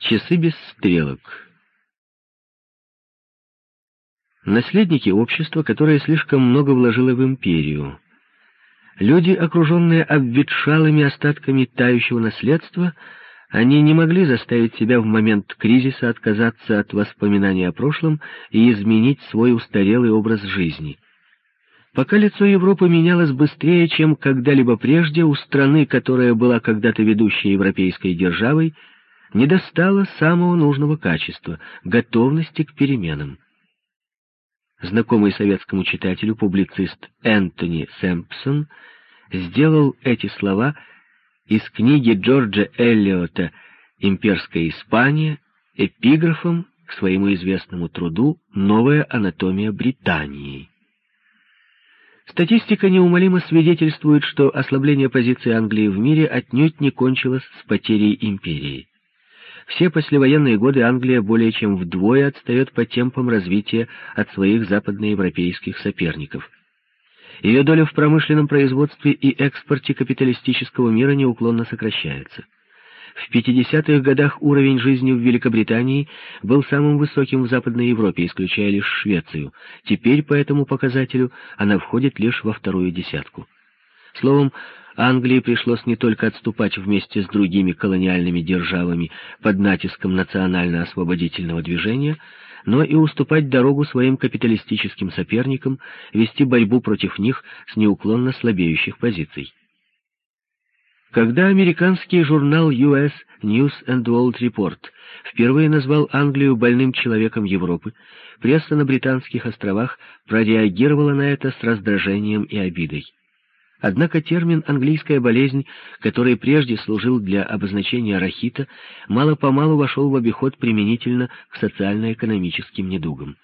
Часы без стрелок. Наследники общества, которое слишком много вложило в империю. Люди, окруженные обветшалыми остатками тающего наследства, они не могли заставить себя в момент кризиса отказаться от воспоминаний о прошлом и изменить свой устарелый образ жизни. Пока лицо Европы менялось быстрее, чем когда-либо прежде, у страны, которая была когда-то ведущей европейской державой, не достало самого нужного качества — готовности к переменам. Знакомый советскому читателю публицист Энтони Сэмпсон сделал эти слова из книги Джорджа Эллиота «Имперская Испания» эпиграфом к своему известному труду «Новая анатомия Британии». Статистика неумолимо свидетельствует, что ослабление позиции Англии в мире отнюдь не кончилось с потерей империи. Все послевоенные годы Англия более чем вдвое отстает по темпам развития от своих западноевропейских соперников. Ее доля в промышленном производстве и экспорте капиталистического мира неуклонно сокращается. В 50-х годах уровень жизни в Великобритании был самым высоким в Западной Европе, исключая лишь Швецию. Теперь по этому показателю она входит лишь во вторую десятку. Словом, Англии пришлось не только отступать вместе с другими колониальными державами под натиском национально-освободительного движения, но и уступать дорогу своим капиталистическим соперникам, вести борьбу против них с неуклонно слабеющих позиций. Когда американский журнал US News and World Report впервые назвал Англию больным человеком Европы, пресса на Британских островах прореагировала на это с раздражением и обидой. Однако термин «английская болезнь», который прежде служил для обозначения рахита, мало-помалу вошел в обиход применительно к социально-экономическим недугам.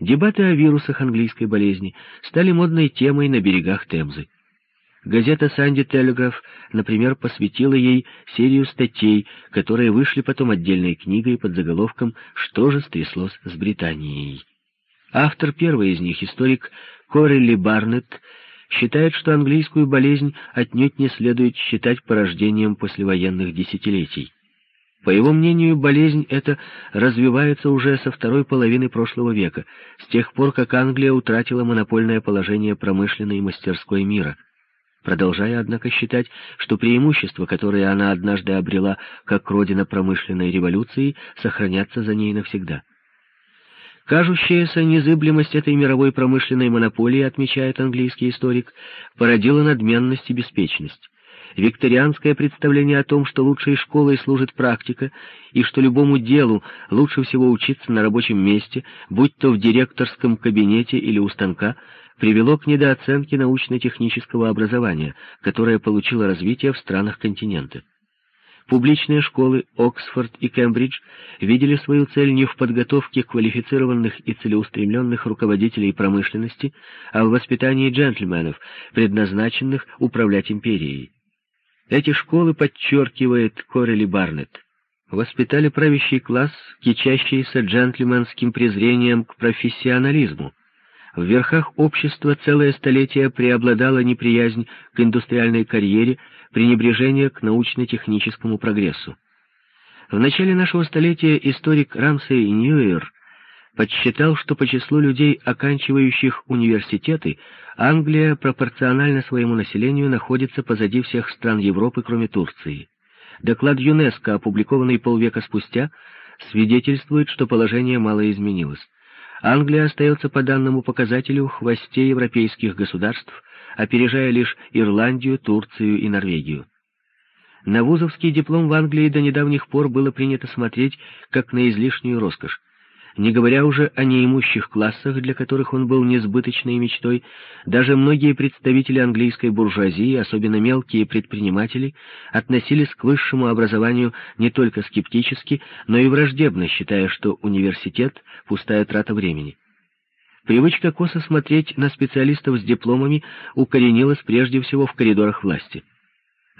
Дебаты о вирусах английской болезни стали модной темой на берегах Темзы. Газета «Санди Телеграф», например, посвятила ей серию статей, которые вышли потом отдельной книгой под заголовком «Что же стряслось с Британией?». Автор первой из них, историк Корелли Барнетт, считает, что английскую болезнь отнюдь не следует считать порождением послевоенных десятилетий. По его мнению, болезнь эта развивается уже со второй половины прошлого века, с тех пор, как Англия утратила монопольное положение промышленной и мастерской мира, продолжая, однако, считать, что преимущества, которые она однажды обрела как родина промышленной революции, сохранятся за ней навсегда. Кажущаяся незыблемость этой мировой промышленной монополии, отмечает английский историк, породила надменность и беспечность. Викторианское представление о том, что лучшей школой служит практика, и что любому делу лучше всего учиться на рабочем месте, будь то в директорском кабинете или у станка, привело к недооценке научно-технического образования, которое получило развитие в странах континента. Публичные школы Оксфорд и Кембридж видели свою цель не в подготовке квалифицированных и целеустремленных руководителей промышленности, а в воспитании джентльменов, предназначенных управлять империей. Эти школы, подчеркивает Корели Барнетт, воспитали правящий класс, кичащийся джентльменским презрением к профессионализму, в верхах общества целое столетие преобладала неприязнь к индустриальной карьере, пренебрежение к научно-техническому прогрессу. В начале нашего столетия историк Рамсей Ньюер подсчитал, что по числу людей, оканчивающих университеты, Англия пропорционально своему населению находится позади всех стран Европы, кроме Турции. Доклад ЮНЕСКО, опубликованный полвека спустя, свидетельствует, что положение мало изменилось. Англия остается по данному показателю хвосте европейских государств, опережая лишь Ирландию, Турцию и Норвегию. На вузовский диплом в Англии до недавних пор было принято смотреть как на излишнюю роскошь не говоря уже о неимущих классах, для которых он был несбыточной мечтой, даже многие представители английской буржуазии, особенно мелкие предприниматели, относились к высшему образованию не только скептически, но и враждебно, считая, что университет — пустая трата времени. Привычка косо смотреть на специалистов с дипломами укоренилась прежде всего в коридорах власти.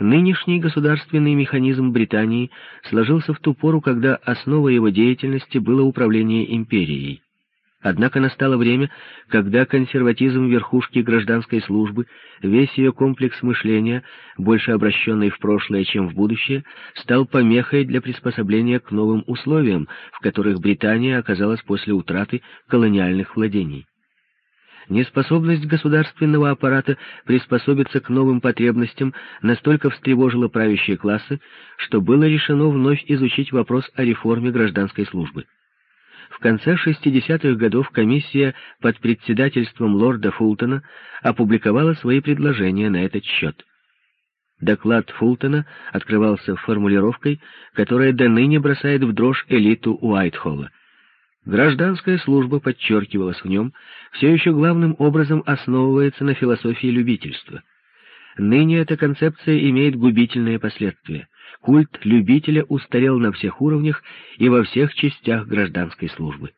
Нынешний государственный механизм Британии сложился в ту пору, когда основой его деятельности было управление империей. Однако настало время, когда консерватизм верхушки гражданской службы, весь ее комплекс мышления, больше обращенный в прошлое, чем в будущее, стал помехой для приспособления к новым условиям, в которых Британия оказалась после утраты колониальных владений. Неспособность государственного аппарата приспособиться к новым потребностям настолько встревожила правящие классы, что было решено вновь изучить вопрос о реформе гражданской службы. В конце 60-х годов комиссия под председательством лорда Фултона опубликовала свои предложения на этот счет. Доклад Фултона открывался формулировкой, которая до ныне бросает в дрожь элиту Уайтхолла. Гражданская служба, подчеркивалась в нем, все еще главным образом основывается на философии любительства. Ныне эта концепция имеет губительные последствия. Культ любителя устарел на всех уровнях и во всех частях гражданской службы.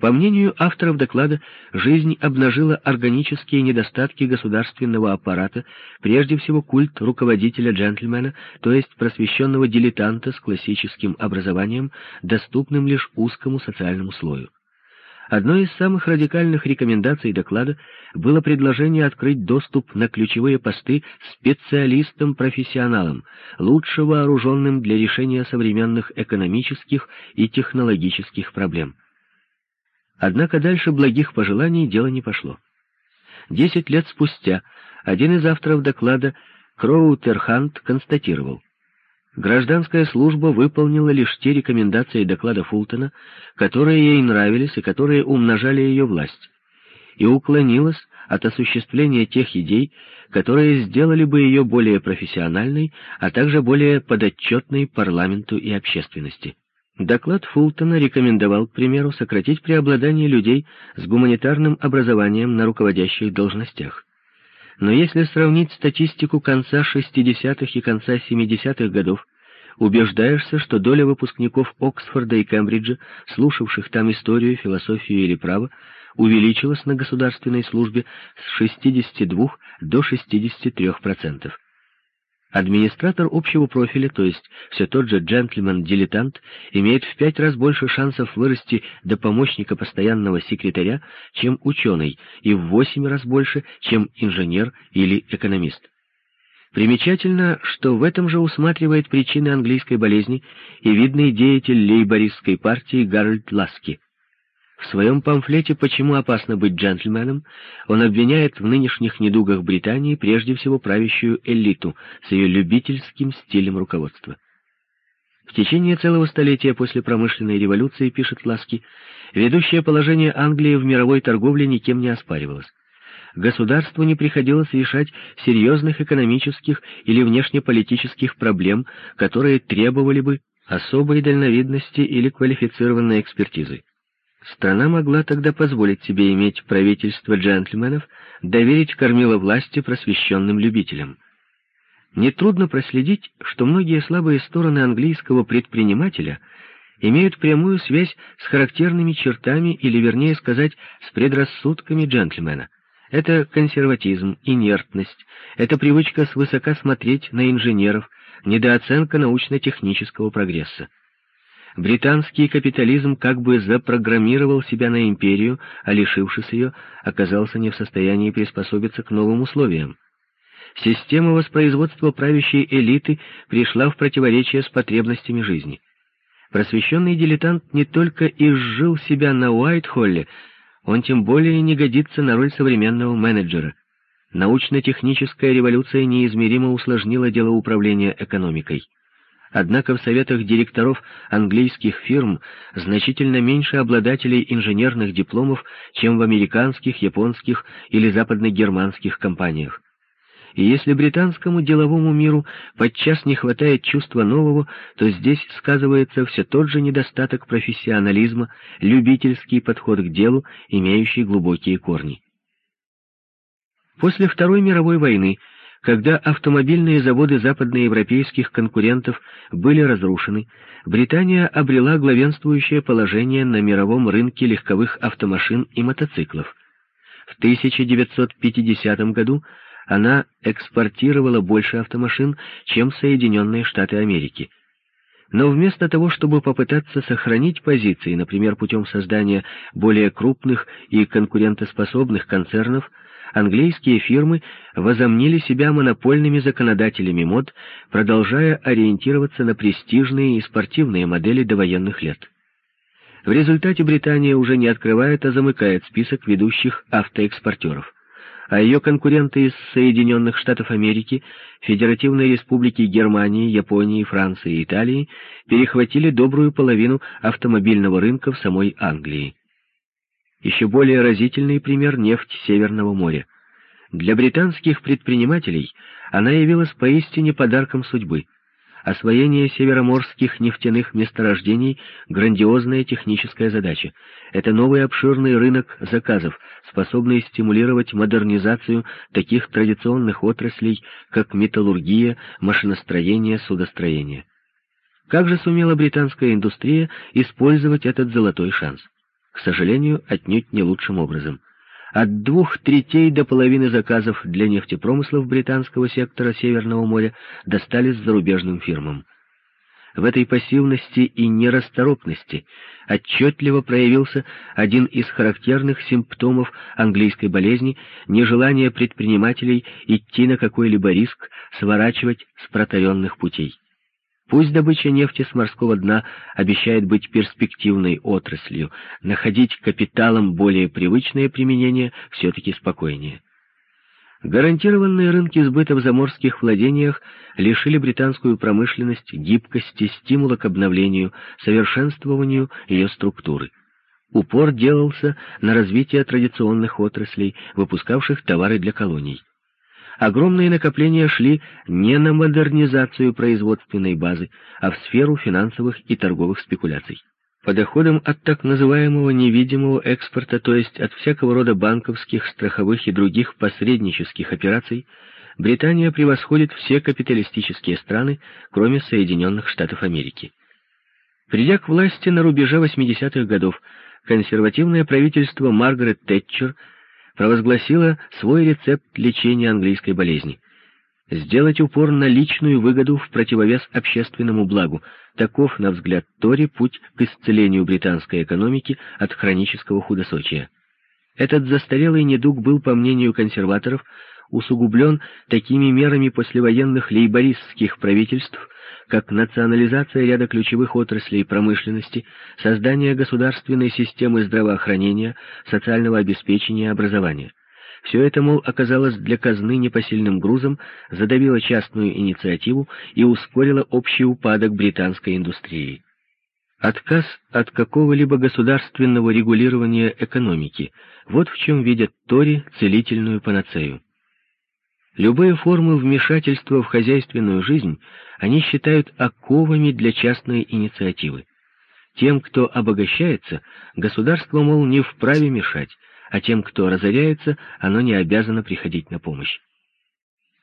По мнению авторов доклада, жизнь обнажила органические недостатки государственного аппарата, прежде всего культ руководителя-джентльмена, то есть просвещенного дилетанта с классическим образованием, доступным лишь узкому социальному слою. Одной из самых радикальных рекомендаций доклада было предложение открыть доступ на ключевые посты специалистам-профессионалам, лучше вооруженным для решения современных экономических и технологических проблем. Однако дальше благих пожеланий дело не пошло. Десять лет спустя один из авторов доклада, Кроутерхант, констатировал, гражданская служба выполнила лишь те рекомендации доклада Фултона, которые ей нравились и которые умножали ее власть, и уклонилась от осуществления тех идей, которые сделали бы ее более профессиональной, а также более подотчетной парламенту и общественности. Доклад Фултона рекомендовал, к примеру, сократить преобладание людей с гуманитарным образованием на руководящих должностях. Но если сравнить статистику конца 60-х и конца 70-х годов, убеждаешься, что доля выпускников Оксфорда и Кембриджа, слушавших там историю, философию или право, увеличилась на государственной службе с 62 до 63%. Администратор общего профиля, то есть все тот же джентльмен-дилетант, имеет в пять раз больше шансов вырасти до помощника постоянного секретаря, чем ученый, и в восемь раз больше, чем инженер или экономист. Примечательно, что в этом же усматривает причины английской болезни и видный деятель лейбористской партии Гарольд Ласки. В своем памфлете «Почему опасно быть джентльменом» он обвиняет в нынешних недугах Британии прежде всего правящую элиту с ее любительским стилем руководства. В течение целого столетия после промышленной революции, пишет Ласки, ведущее положение Англии в мировой торговле никем не оспаривалось. Государству не приходилось решать серьезных экономических или внешнеполитических проблем, которые требовали бы особой дальновидности или квалифицированной экспертизы. Страна могла тогда позволить себе иметь правительство джентльменов, доверить кормило власти просвещенным любителям. Нетрудно проследить, что многие слабые стороны английского предпринимателя имеют прямую связь с характерными чертами, или, вернее сказать, с предрассудками джентльмена. Это консерватизм, инертность, это привычка свысока смотреть на инженеров, недооценка научно-технического прогресса. Британский капитализм как бы запрограммировал себя на империю, а лишившись ее, оказался не в состоянии приспособиться к новым условиям. Система воспроизводства правящей элиты пришла в противоречие с потребностями жизни. Просвещенный дилетант не только изжил себя на Уайтхолле, он тем более не годится на роль современного менеджера. Научно-техническая революция неизмеримо усложнила дело управления экономикой. Однако в советах директоров английских фирм значительно меньше обладателей инженерных дипломов, чем в американских, японских или западногерманских компаниях. И если британскому деловому миру подчас не хватает чувства нового, то здесь сказывается все тот же недостаток профессионализма, любительский подход к делу, имеющий глубокие корни. После Второй мировой войны когда автомобильные заводы западноевропейских конкурентов были разрушены, Британия обрела главенствующее положение на мировом рынке легковых автомашин и мотоциклов. В 1950 году она экспортировала больше автомашин, чем Соединенные Штаты Америки. Но вместо того, чтобы попытаться сохранить позиции, например, путем создания более крупных и конкурентоспособных концернов, английские фирмы возомнили себя монопольными законодателями мод, продолжая ориентироваться на престижные и спортивные модели довоенных лет. В результате Британия уже не открывает, а замыкает список ведущих автоэкспортеров а ее конкуренты из Соединенных Штатов Америки, Федеративной Республики Германии, Японии, Франции и Италии перехватили добрую половину автомобильного рынка в самой Англии. Еще более разительный пример — нефть Северного моря. Для британских предпринимателей она явилась поистине подарком судьбы — Освоение североморских нефтяных месторождений — грандиозная техническая задача. Это новый обширный рынок заказов, способный стимулировать модернизацию таких традиционных отраслей, как металлургия, машиностроение, судостроение. Как же сумела британская индустрия использовать этот золотой шанс? К сожалению, отнюдь не лучшим образом — от двух третей до половины заказов для нефтепромыслов британского сектора Северного моря достались зарубежным фирмам. В этой пассивности и нерасторопности отчетливо проявился один из характерных симптомов английской болезни — нежелание предпринимателей идти на какой-либо риск, сворачивать с протаренных путей. Пусть добыча нефти с морского дна обещает быть перспективной отраслью, находить капиталом более привычное применение все-таки спокойнее. Гарантированные рынки сбыта в заморских владениях лишили британскую промышленность гибкости, стимула к обновлению, совершенствованию ее структуры. Упор делался на развитие традиционных отраслей, выпускавших товары для колоний огромные накопления шли не на модернизацию производственной базы, а в сферу финансовых и торговых спекуляций. По доходам от так называемого невидимого экспорта, то есть от всякого рода банковских, страховых и других посреднических операций, Британия превосходит все капиталистические страны, кроме Соединенных Штатов Америки. Придя к власти на рубеже 80-х годов, консервативное правительство Маргарет Тэтчер – провозгласила свой рецепт лечения английской болезни. Сделать упор на личную выгоду в противовес общественному благу. Таков, на взгляд Тори, путь к исцелению британской экономики от хронического худосочия. Этот застарелый недуг был, по мнению консерваторов, усугублен такими мерами послевоенных лейбористских правительств, как национализация ряда ключевых отраслей промышленности, создание государственной системы здравоохранения, социального обеспечения и образования. Все это, мол, оказалось для казны непосильным грузом, задавило частную инициативу и ускорило общий упадок британской индустрии. Отказ от какого-либо государственного регулирования экономики – вот в чем видят Тори целительную панацею. Любые формы вмешательства в хозяйственную жизнь они считают оковами для частной инициативы. Тем, кто обогащается, государство, мол, не вправе мешать, а тем, кто разоряется, оно не обязано приходить на помощь.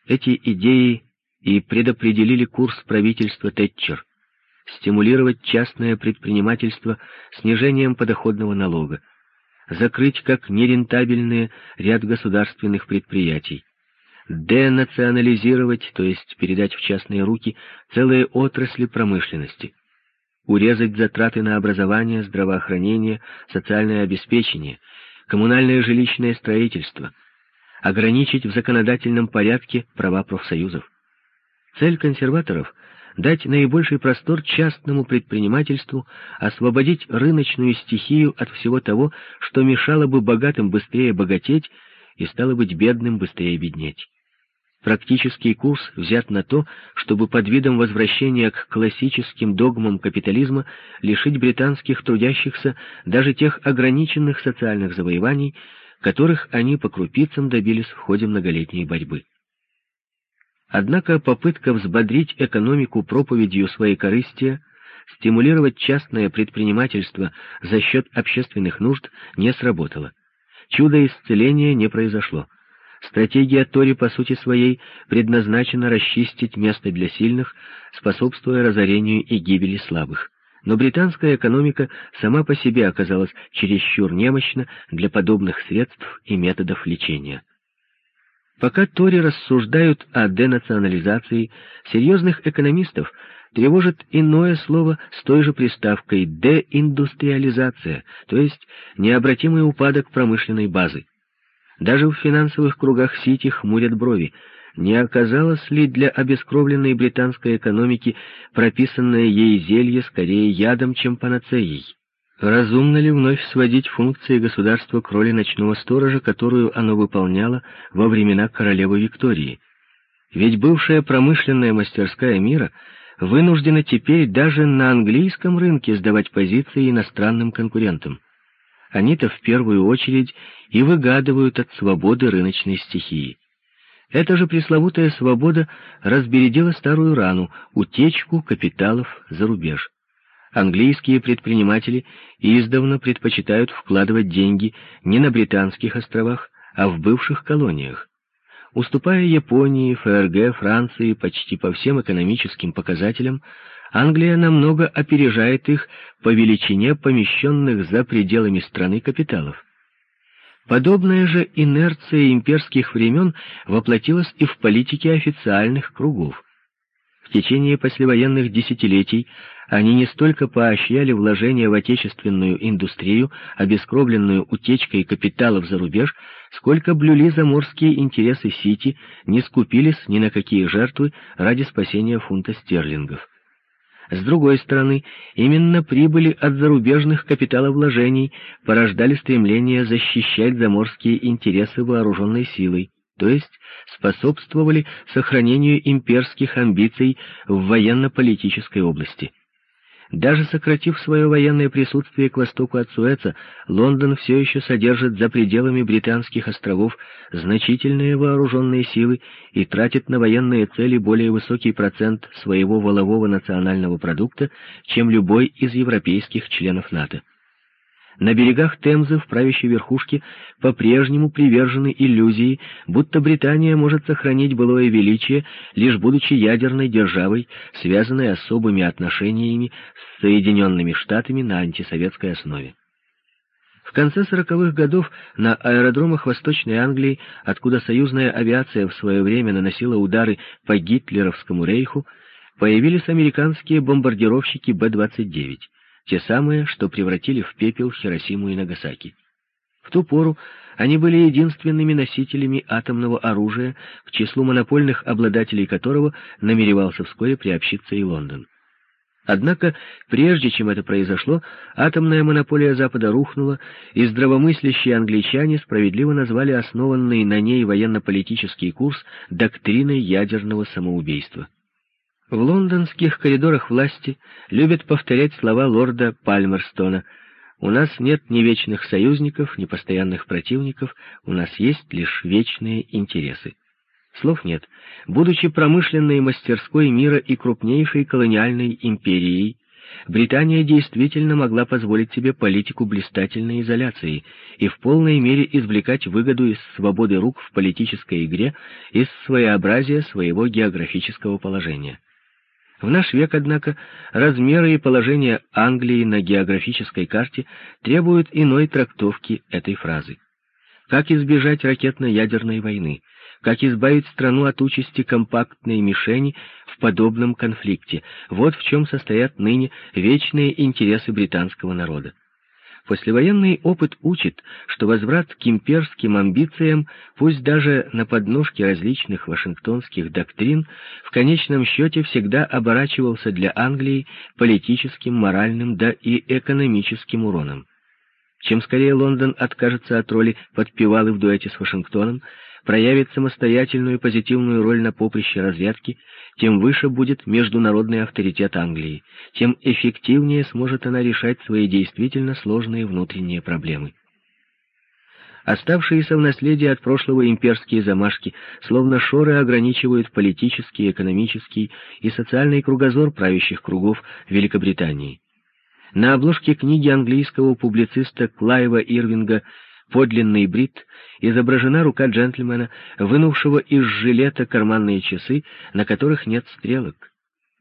Эти идеи и предопределили курс правительства Тэтчер — стимулировать частное предпринимательство снижением подоходного налога, закрыть как нерентабельные ряд государственных предприятий, денационализировать, то есть передать в частные руки, целые отрасли промышленности, урезать затраты на образование, здравоохранение, социальное обеспечение, коммунальное жилищное строительство, ограничить в законодательном порядке права профсоюзов. Цель консерваторов — дать наибольший простор частному предпринимательству, освободить рыночную стихию от всего того, что мешало бы богатым быстрее богатеть и стало быть бедным быстрее беднеть. Практический курс взят на то, чтобы под видом возвращения к классическим догмам капитализма лишить британских трудящихся даже тех ограниченных социальных завоеваний, которых они по крупицам добились в ходе многолетней борьбы. Однако попытка взбодрить экономику проповедью своей корыстия, стимулировать частное предпринимательство за счет общественных нужд не сработала. Чудо исцеления не произошло. Стратегия Тори по сути своей предназначена расчистить место для сильных, способствуя разорению и гибели слабых. Но британская экономика сама по себе оказалась чересчур немощна для подобных средств и методов лечения. Пока Тори рассуждают о денационализации, серьезных экономистов тревожит иное слово с той же приставкой «деиндустриализация», то есть необратимый упадок промышленной базы. Даже в финансовых кругах Сити хмурят брови. Не оказалось ли для обескровленной британской экономики прописанное ей зелье скорее ядом, чем панацеей? Разумно ли вновь сводить функции государства к роли ночного сторожа, которую оно выполняло во времена королевы Виктории? Ведь бывшая промышленная мастерская мира вынуждена теперь даже на английском рынке сдавать позиции иностранным конкурентам. Они-то в первую очередь и выгадывают от свободы рыночной стихии. Эта же пресловутая свобода разбередила старую рану — утечку капиталов за рубеж. Английские предприниматели издавна предпочитают вкладывать деньги не на британских островах, а в бывших колониях. Уступая Японии, ФРГ, Франции почти по всем экономическим показателям, Англия намного опережает их по величине помещенных за пределами страны капиталов. Подобная же инерция имперских времен воплотилась и в политике официальных кругов. В течение послевоенных десятилетий они не столько поощряли вложения в отечественную индустрию, обескровленную утечкой капиталов за рубеж, сколько блюли заморские интересы Сити, не скупились ни на какие жертвы ради спасения фунта стерлингов. С другой стороны, именно прибыли от зарубежных капиталовложений порождали стремление защищать заморские интересы вооруженной силой то есть способствовали сохранению имперских амбиций в военно-политической области. Даже сократив свое военное присутствие к востоку от Суэца, Лондон все еще содержит за пределами британских островов значительные вооруженные силы и тратит на военные цели более высокий процент своего волового национального продукта, чем любой из европейских членов НАТО. На берегах Темзы в правящей верхушке по-прежнему привержены иллюзии, будто Британия может сохранить былое величие, лишь будучи ядерной державой, связанной особыми отношениями с Соединенными Штатами на антисоветской основе. В конце сороковых годов на аэродромах Восточной Англии, откуда союзная авиация в свое время наносила удары по гитлеровскому рейху, появились американские бомбардировщики Б-29 те самые, что превратили в пепел Хиросиму и Нагасаки. В ту пору они были единственными носителями атомного оружия, к числу монопольных обладателей которого намеревался вскоре приобщиться и Лондон. Однако, прежде чем это произошло, атомная монополия Запада рухнула, и здравомыслящие англичане справедливо назвали основанный на ней военно-политический курс доктриной ядерного самоубийства. В лондонских коридорах власти любят повторять слова лорда Пальмерстона «У нас нет ни вечных союзников, ни постоянных противников, у нас есть лишь вечные интересы». Слов нет. Будучи промышленной мастерской мира и крупнейшей колониальной империей, Британия действительно могла позволить себе политику блистательной изоляции и в полной мере извлекать выгоду из свободы рук в политической игре, из своеобразия своего географического положения. В наш век, однако, размеры и положение Англии на географической карте требуют иной трактовки этой фразы. Как избежать ракетно-ядерной войны? Как избавить страну от участи компактной мишени в подобном конфликте? Вот в чем состоят ныне вечные интересы британского народа. Послевоенный опыт учит, что возврат к имперским амбициям, пусть даже на подножке различных вашингтонских доктрин, в конечном счете всегда оборачивался для Англии политическим, моральным, да и экономическим уроном. Чем скорее Лондон откажется от роли подпевалы в дуэте с Вашингтоном, проявит самостоятельную позитивную роль на поприще разведки, тем выше будет международный авторитет Англии, тем эффективнее сможет она решать свои действительно сложные внутренние проблемы. Оставшиеся в наследии от прошлого имперские замашки, словно шоры ограничивают политический, экономический и социальный кругозор правящих кругов Великобритании. На обложке книги английского публициста Клайва Ирвинга подлинный брит, изображена рука джентльмена, вынувшего из жилета карманные часы, на которых нет стрелок.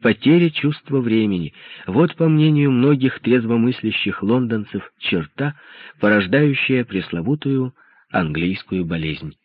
Потеря чувства времени — вот, по мнению многих трезвомыслящих лондонцев, черта, порождающая пресловутую английскую болезнь.